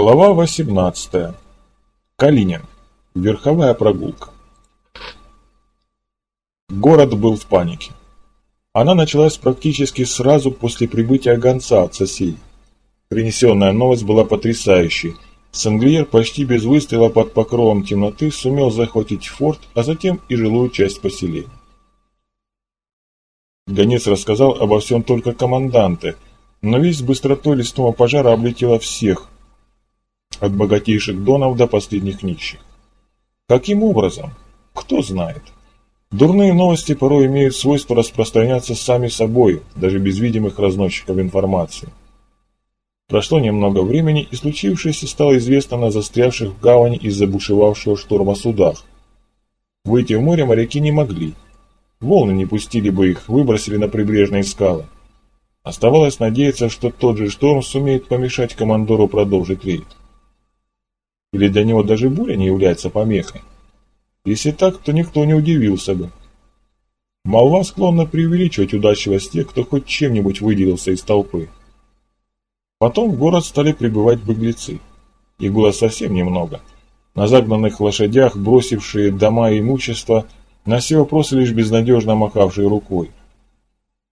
Глава 18. Калинин. Верховая прогулка. Город был в панике. Она началась практически сразу после прибытия гонца от соседей. Принесенная новость была потрясающей. Сенглиер почти без выстрела под покровом темноты сумел захватить форт, а затем и жилую часть поселения. Гонец рассказал обо всем только команданте, но весть быстротой лесного пожара облетела всех – от богатейших донов до последних нищих. Каким образом? Кто знает. Дурные новости порой имеют свойство распространяться сами собой, даже без видимых разносчиков информации. Прошло немного времени, и случившееся стало известно на застрявших в гавани из-за бушевавшего шторма судах. Выйти в море моряки не могли. Волны не пустили бы их, выбросили на прибрежные скалы. Оставалось надеяться, что тот же шторм сумеет помешать командору продолжить рейд. Или для него даже буря не является помехой? Если так, то никто не удивился бы. Молва склонна преувеличивать удачливость тех, кто хоть чем-нибудь выделился из толпы. Потом в город стали прибывать беглецы. Их было совсем немного. На загнанных лошадях, бросившие дома и имущество, на все вопросы лишь безнадежно махавшие рукой.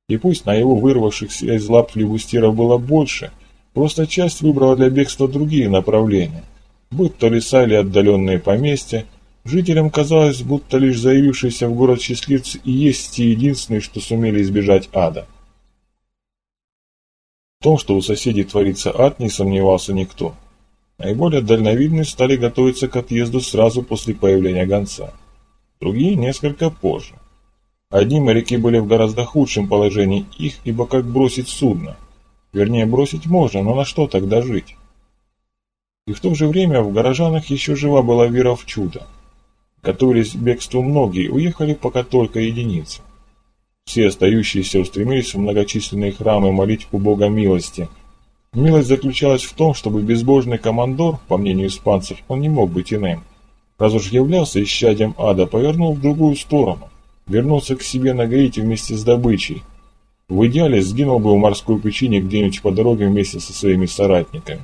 И пусть на его вырвавшихся из лап флебустеров было больше, просто часть выбрала для бегства другие направления – будь то леса или отдаленные поместья, жителям казалось, будто лишь заявившиеся в город счастливцы и есть те единственные, что сумели избежать ада. В том, что у соседей творится ад, не сомневался никто. Наиболее дальновидные стали готовиться к отъезду сразу после появления гонца. Другие несколько позже. Одни моряки были в гораздо худшем положении их, ибо как бросить судно? Вернее, бросить можно, но на что тогда жить? И в то же время в горожанах еще жива была вера в чудо. Готовились к бегству многие, уехали пока только единицы. Все остающиеся устремились в многочисленные храмы молить у Бога милости. Милость заключалась в том, чтобы безбожный командор, по мнению испанцев, он не мог быть иным, раз уж являлся исчадием ада, повернул в другую сторону, вернулся к себе на Гаити вместе с добычей. В идеале сгинул бы в морской пучине где-нибудь по дороге вместе со своими соратниками.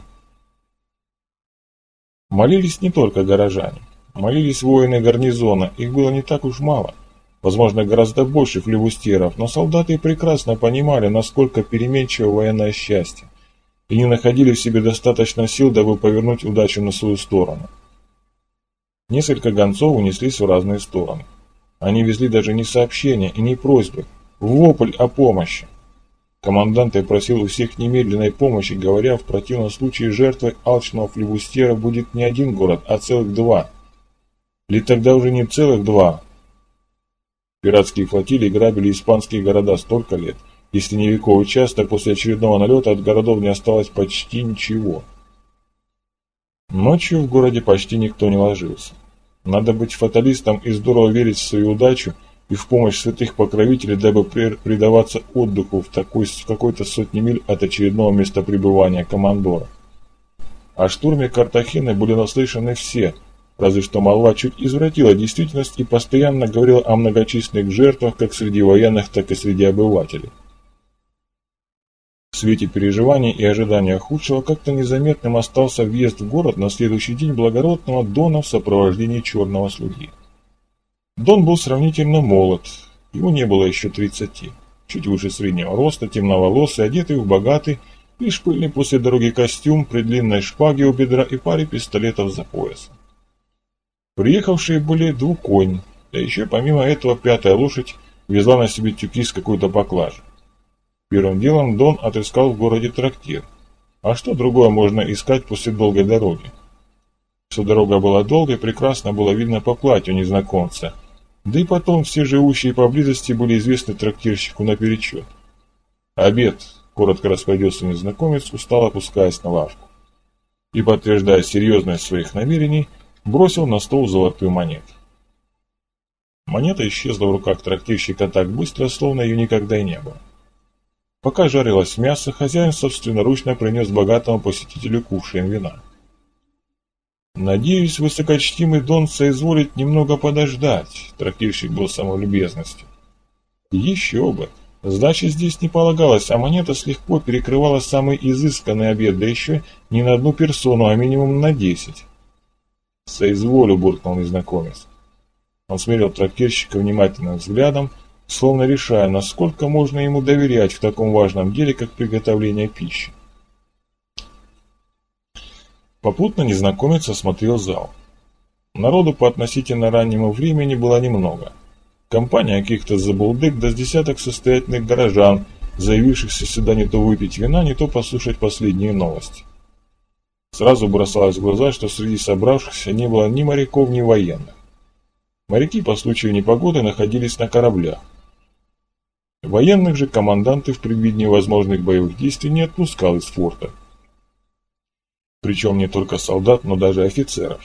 Молились не только горожане. Молились воины гарнизона, их было не так уж мало. Возможно, гораздо больше флевустеров, но солдаты прекрасно понимали, насколько переменчиво военное счастье, и не находили в себе достаточно сил, дабы повернуть удачу на свою сторону. Несколько гонцов унеслись в разные стороны. Они везли даже не сообщения и не просьбы, вопль о помощи. Командант и просил у всех немедленной помощи, говоря, в противном случае жертвой алчного флебустьера будет не один город, а целых два. Или тогда уже не целых два. Пиратские флотилии грабили испанские города столько лет. Если не веков часто, после очередного налета от городов не осталось почти ничего. Ночью в городе почти никто не ложился. Надо быть фаталистом и здорово верить в свою удачу, и в помощь святых покровителей, дабы предаваться отдыху в, такой, в какой-то сотни миль от очередного места пребывания командора. О штурме Картахены были наслышаны все, разве что молва чуть извратила действительность и постоянно говорила о многочисленных жертвах как среди военных, так и среди обывателей. В свете переживаний и ожидания худшего как-то незаметным остался въезд в город на следующий день благородного Дона в сопровождении черного слуги. Дон был сравнительно молод, ему не было еще тридцати. Чуть выше среднего роста, темноволосый, одетый в богатый, лишь пыльный после дороги костюм, при длинной шпаге у бедра и паре пистолетов за поясом. Приехавшие были двуконь, да еще помимо этого пятая лошадь везла на себе тюки с какой-то поклажей. Первым делом Дон отыскал в городе трактир. А что другое можно искать после долгой дороги? Что дорога была долгой, прекрасно было видно по платью незнакомца, да и потом все живущие поблизости были известны трактирщику наперечет. «Обед», — коротко распорядился незнакомец, устало опускаясь на лавку. И, подтверждая серьезность своих намерений, бросил на стол золотую монету. Монета исчезла в руках трактирщика так быстро, словно ее никогда и не было. Пока жарилось мясо, хозяин собственноручно принес богатому посетителю кувшин вина. «Надеюсь, высокочтимый Дон соизволит немного подождать», — трактирщик был самолюбезностью. «Еще бы! Сдачи здесь не полагалось, а монета слегка перекрывала самый изысканный обед, да еще не на одну персону, а минимум на десять. «Соизволю», — буркнул незнакомец. Он смерил трактирщика внимательным взглядом, словно решая, насколько можно ему доверять в таком важном деле, как приготовление пищи. Попутно незнакомец осмотрел зал. Народу по относительно раннему времени было немного. Компания каких-то забулдык да с десяток состоятельных горожан, заявившихся сюда не то выпить вина, не то послушать последние новости. Сразу бросалось в глаза, что среди собравшихся не было ни моряков, ни военных. Моряки по случаю непогоды находились на кораблях. Военных же команданты в предвидении возможных боевых действий не отпускал из форта. Причем не только солдат, но даже офицеров.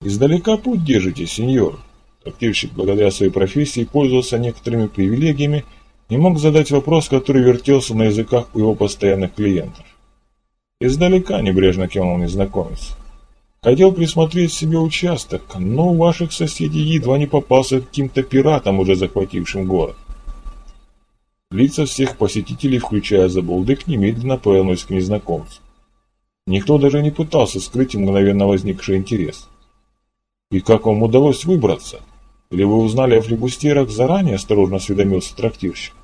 «Издалека путь держите, сеньор», Трактирщик, благодаря своей профессии, пользовался некоторыми привилегиями и мог задать вопрос, который вертелся на языках у его постоянных клиентов. Издалека небрежно кивнул незнакомец. Хотел присмотреть себе участок, но у ваших соседей едва не попался каким-то пиратом, уже захватившим город. Лица всех посетителей, включая Забулдык, немедленно повернулись к незнакомцу. Никто даже не пытался скрыть мгновенно возникший интерес. «И как вам удалось выбраться?» Или вы узнали о флебустерах заранее?» – осторожно осведомился трактирщик.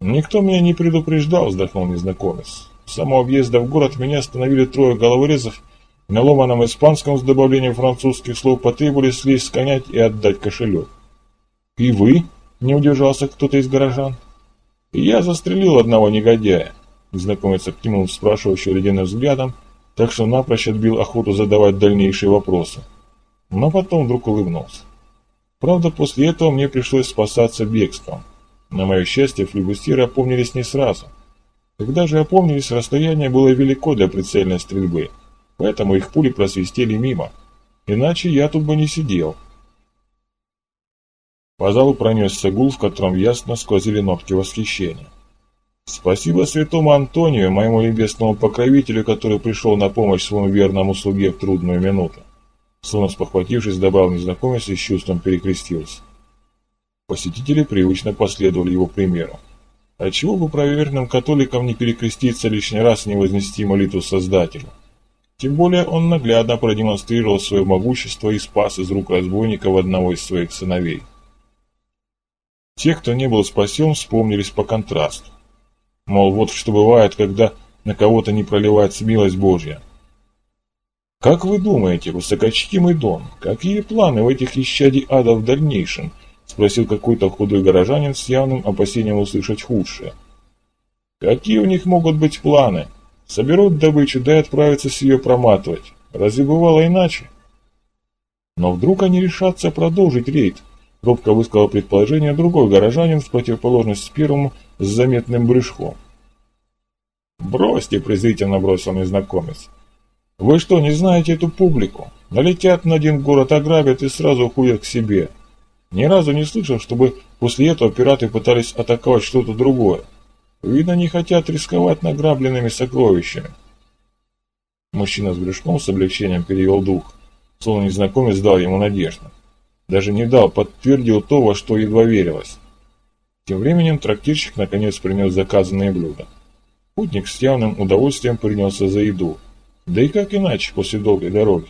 «Никто меня не предупреждал», – вздохнул незнакомец. «С самого въезда в город меня остановили трое головорезов на ломаном испанском с добавлением французских слов потребовали слезть с и отдать кошелек». «И вы?» – не удержался кто-то из горожан. «Я застрелил одного негодяя», – незнакомец обкинул спрашивающего ледяным взглядом, так что напрочь отбил охоту задавать дальнейшие вопросы. Но потом вдруг улыбнулся. Правда, после этого мне пришлось спасаться бегством. На мое счастье, флебустиры опомнились не сразу. Когда же опомнились, расстояние было велико для прицельной стрельбы, поэтому их пули просвистели мимо. Иначе я тут бы не сидел. По залу пронесся гул, в котором ясно сквозили нотки восхищения. Спасибо святому Антонию, моему небесному покровителю, который пришел на помощь своему верному слуге в трудную минуту. Словно спохватившись, добавил незнакомец и с чувством перекрестился. Посетители привычно последовали его примеру. А чего бы проверенным католикам не перекреститься лишний раз и не вознести молитву Создателю? Тем более он наглядно продемонстрировал свое могущество и спас из рук разбойников одного из своих сыновей. Те, кто не был спасен, вспомнились по контрасту. Мол, вот что бывает, когда на кого-то не проливается милость Божья – «Как вы думаете, высокочтимый Дон, какие планы у этих исчадий ада в дальнейшем?» – спросил какой-то худой горожанин с явным опасением услышать худшее. «Какие у них могут быть планы? Соберут добычу, да и отправятся с ее проматывать. Разве бывало иначе?» Но вдруг они решатся продолжить рейд, робко высказал предположение другой горожанин в противоположность первому с заметным брюшком. «Бросьте», – презрительно бросил незнакомец. Вы что, не знаете эту публику? Налетят на один город, ограбят и сразу уходят к себе. Ни разу не слышал, чтобы после этого пираты пытались атаковать что-то другое. Видно, не хотят рисковать награбленными сокровищами. Мужчина с брюшком с облегчением перевел дух, словно незнакомец дал ему надежду. Даже не дал, подтвердил то, во что едва верилось. Тем временем трактирщик наконец принес заказанные блюда. Путник с явным удовольствием принялся за еду – да и как иначе после долгой дороги?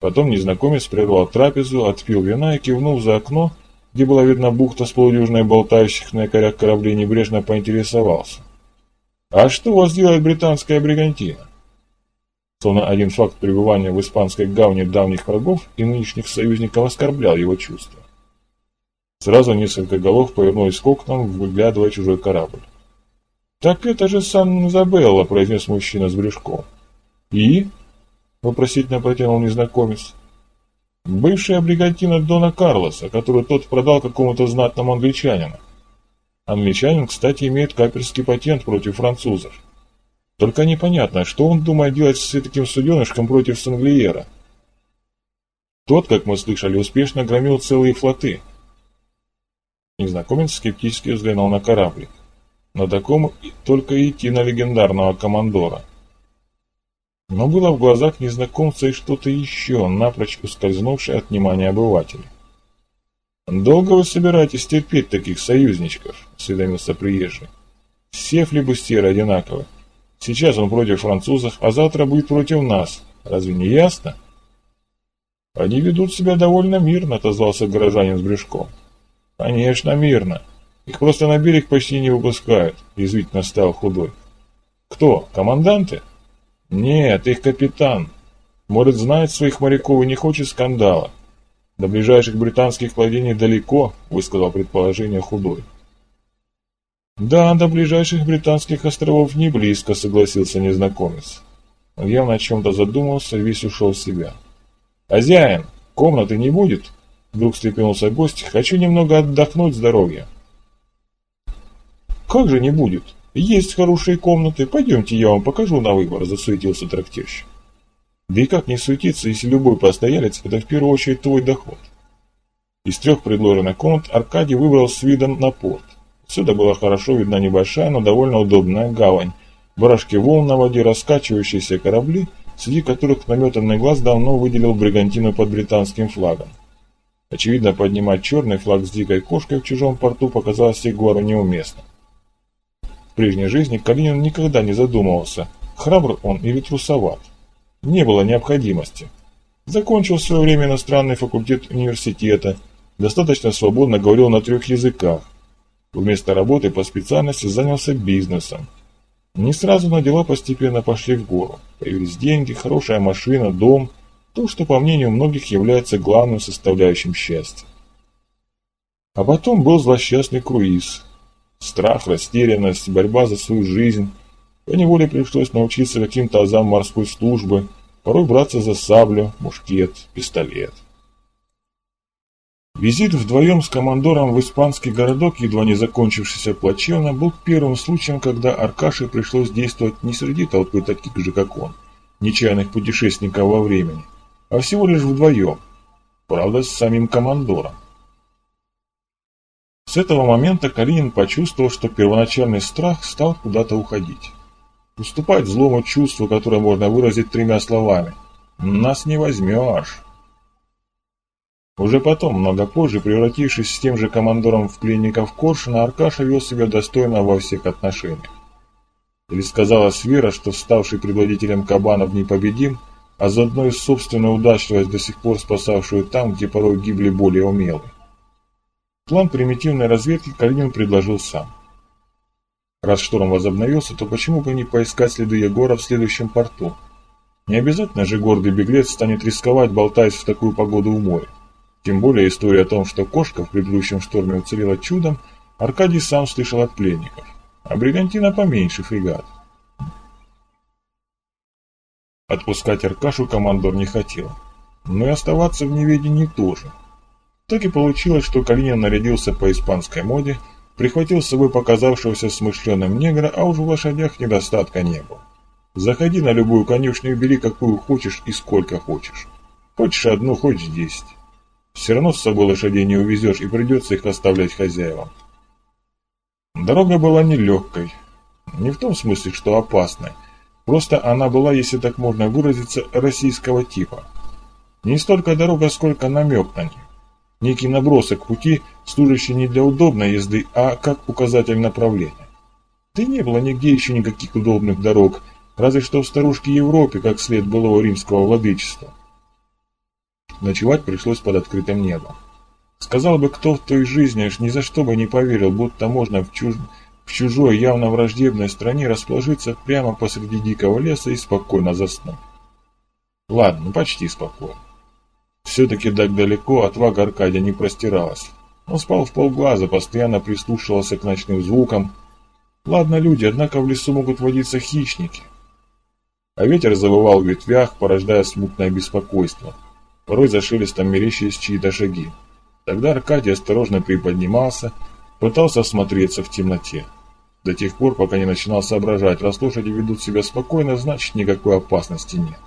Потом незнакомец прервал трапезу, отпил вина и, кивнув за окно, где была видна бухта с полудюжиной болтающих на якорях кораблей, небрежно поинтересовался. «А что у вас делает британская бригантина?» Словно один факт пребывания в испанской гавне давних врагов и нынешних союзников оскорблял его чувства. Сразу несколько голов повернулись к окнам, выглядывая чужой корабль. «Так это же Сан-Изабелла», — произнес мужчина с брюшком. «И?» — вопросительно протянул незнакомец. «Бывшая бригантина Дона Карлоса, которую тот продал какому-то знатному англичанину. Англичанин, кстати, имеет каперский патент против французов. Только непонятно, что он думает делать с таким суденышком против Санглиера. Тот, как мы слышали, успешно громил целые флоты». Незнакомец скептически взглянул на кораблик. На таком только идти на легендарного командора. Но было в глазах незнакомца и что-то еще, напрочь ускользнувшее от внимания обывателя. «Долго вы собираетесь терпеть таких союзничков?» – осведомился приезжий. «Все флебустеры одинаковы. Сейчас он против французов, а завтра будет против нас. Разве не ясно?» «Они ведут себя довольно мирно», – отозвался горожанин с брюшком. «Конечно, мирно. Их просто на берег почти не выпускают», – язвительно стал худой. «Кто? Команданты?» «Нет, их капитан. Может, знает своих моряков и не хочет скандала. До ближайших британских владений далеко», – высказал предположение худой. «Да, до ближайших британских островов не близко», – согласился незнакомец. Он явно о чем-то задумался, весь ушел в себя. «Хозяин, комнаты не будет?» Вдруг встрепенулся гость. «Хочу немного отдохнуть с дороги». «Как же не будет? Есть хорошие комнаты. Пойдемте, я вам покажу на выбор», – засуетился трактирщик. Да и как не суетиться, если любой постоялец – это в первую очередь твой доход. Из трех предложенных комнат Аркадий выбрал с видом на порт. Сюда была хорошо видна небольшая, но довольно удобная гавань, барашки волн на воде, раскачивающиеся корабли – среди которых наметанный глаз давно выделил бригантину под британским флагом. Очевидно, поднимать черный флаг с дикой кошкой в чужом порту показалось Егору неуместно. В прежней жизни Калинин никогда не задумывался, храбр он или трусоват. Не было необходимости. Закончил в свое время иностранный факультет университета, достаточно свободно говорил на трех языках. Вместо работы по специальности занялся бизнесом. Не сразу, но дела постепенно пошли в гору. Появились деньги, хорошая машина, дом. То, что, по мнению многих, является главным составляющим счастья. А потом был злосчастный круиз. Страх, растерянность, борьба за свою жизнь. По неволе пришлось научиться каким-то азам морской службы, порой браться за саблю, мушкет, пистолет. Визит вдвоем с командором в испанский городок, едва не закончившийся плачевно, был первым случаем, когда Аркаше пришлось действовать не среди толпы таких же, как он, нечаянных путешественников во времени, а всего лишь вдвоем, правда, с самим командором. С этого момента Калинин почувствовал, что первоначальный страх стал куда-то уходить. Уступать злому чувству, которое можно выразить тремя словами «Нас не возьмешь». Уже потом, много позже, превратившись с тем же командором в пленников Коршуна, Аркаша вел себя достойно во всех отношениях. Или сказала Свера, что ставший предводителем кабанов непобедим, а заодно и собственную удачливость до сих пор спасавшую там, где порой гибли более умелые. План примитивной разведки Калинин предложил сам. Раз шторм возобновился, то почему бы не поискать следы Егора в следующем порту? Не обязательно же гордый беглец станет рисковать, болтаясь в такую погоду у моря. Тем более история о том, что кошка в предыдущем шторме уцелела чудом, Аркадий сам слышал от пленников. А бригантина поменьше фрегат. Отпускать Аркашу командор не хотел. Но и оставаться в неведении тоже. Так и получилось, что Калинин нарядился по испанской моде, прихватил с собой показавшегося смышленым негра, а уж в лошадях недостатка не было. Заходи на любую конюшню и бери какую хочешь и сколько хочешь. Хочешь одну, хочешь десять. Все равно с собой лошадей не увезешь и придется их оставлять хозяевам. Дорога была нелегкой. Не в том смысле, что опасной. Просто она была, если так можно выразиться, российского типа. Не столько дорога, сколько намек на нее. Некий набросок пути, служащий не для удобной езды, а как указатель направления. Да не было нигде еще никаких удобных дорог, разве что в старушке Европе, как след былого римского владычества. Ночевать пришлось под открытым небом. Сказал бы кто в той жизни, аж ни за что бы не поверил, будто можно в, чуж... в чужой, явно враждебной стране расположиться прямо посреди дикого леса и спокойно заснуть. Ладно, ну почти спокойно. Все-таки так далеко отвага Аркадия не простиралась. Он спал в полглаза, постоянно прислушивался к ночным звукам. Ладно, люди, однако в лесу могут водиться хищники. А ветер завывал в ветвях, порождая смутное беспокойство. Порой за шелестом мерещились чьи-то шаги. Тогда Аркадий осторожно приподнимался, пытался осмотреться в темноте. До тех пор, пока не начинал соображать, раз лошади ведут себя спокойно, значит никакой опасности нет.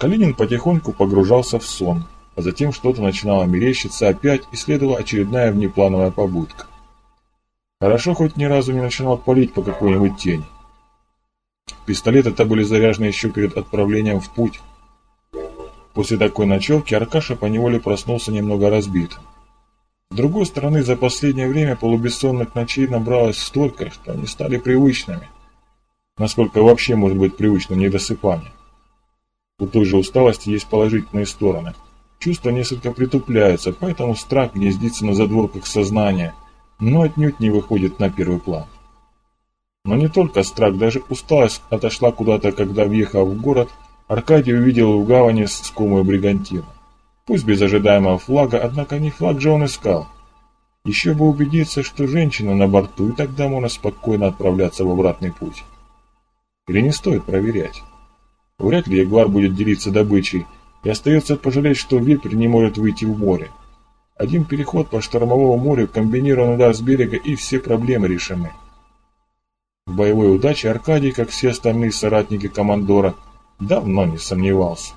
Калинин потихоньку погружался в сон, а затем что-то начинало мерещиться опять и следовала очередная внеплановая побудка. Хорошо хоть ни разу не начинал палить по какой-нибудь тени. Пистолеты-то были заряжены еще перед отправлением в путь, После такой ночевки Аркаша поневоле проснулся немного разбитым. С другой стороны, за последнее время полубессонных ночей набралось столько, что они стали привычными. Насколько вообще может быть привычным недосыпание? У той же усталости есть положительные стороны. Чувства несколько притупляются, поэтому страх гнездится на задворках сознания, но отнюдь не выходит на первый план. Но не только страх, даже усталость отошла куда-то, когда, въехав в город, Аркадий увидел в гавани скомую бригантину. Пусть без ожидаемого флага, однако не флаг же он искал. Еще бы убедиться, что женщина на борту, и тогда можно спокойно отправляться в обратный путь. Или не стоит проверять? Вряд ли Ягуар будет делиться добычей, и остается пожалеть, что вепрь не может выйти в море. Один переход по штормовому морю, комбинированный удар с берега, и все проблемы решены. В боевой удаче Аркадий, как все остальные соратники командора, давно не сомневался.